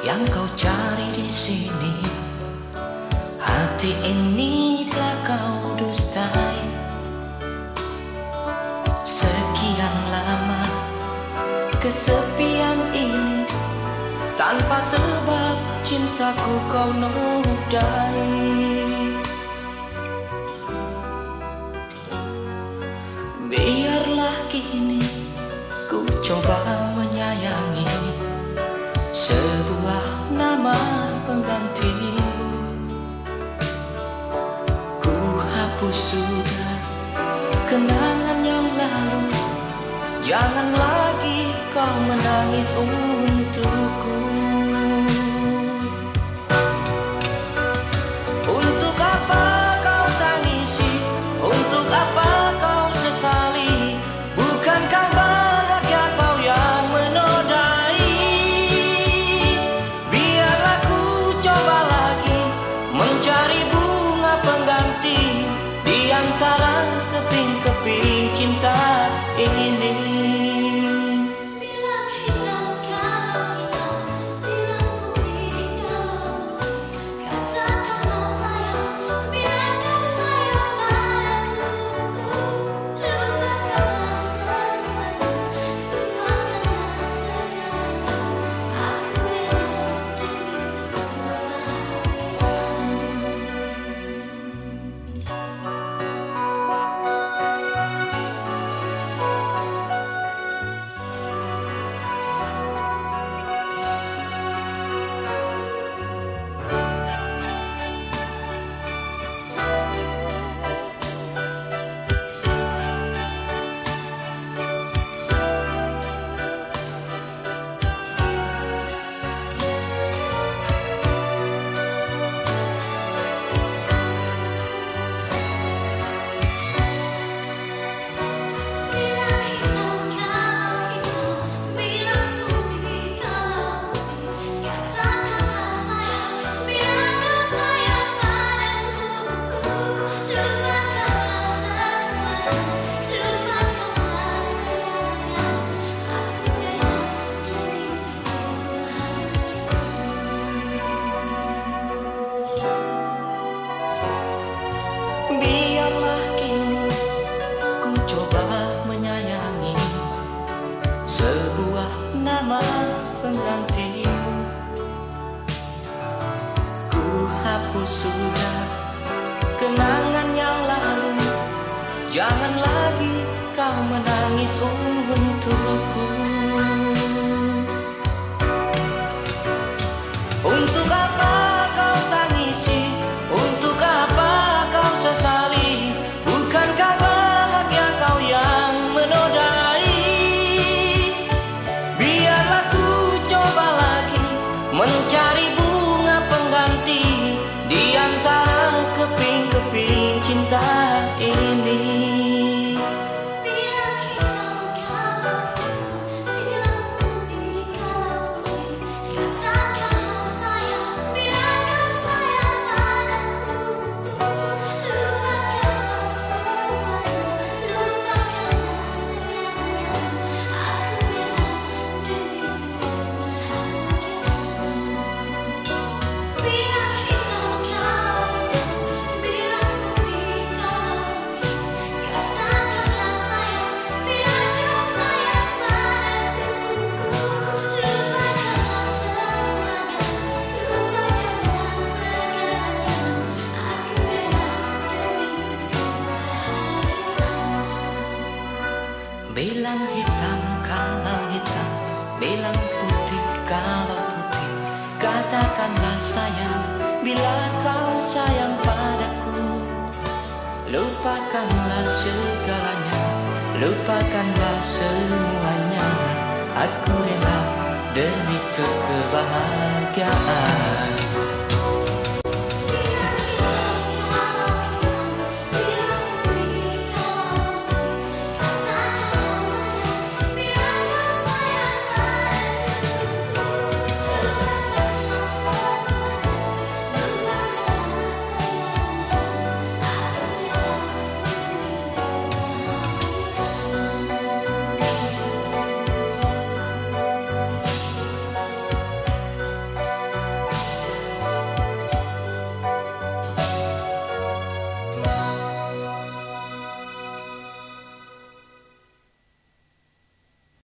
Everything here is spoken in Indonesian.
yang kau cari di sini. Hati ini telah kau dustai. Sekian lama kesepian ini tanpa sebab cintaku kau nodai. nama penggantimu Ku hapus sudah kenangan yang lalu. Jangan lagi kau menangis untuk so Bilang hitam kalau hitam Bilang putih kalau putih. Katakanlah sayang Bila kau sayang padaku. Lupakanlah segalanya Lupakanlah semua.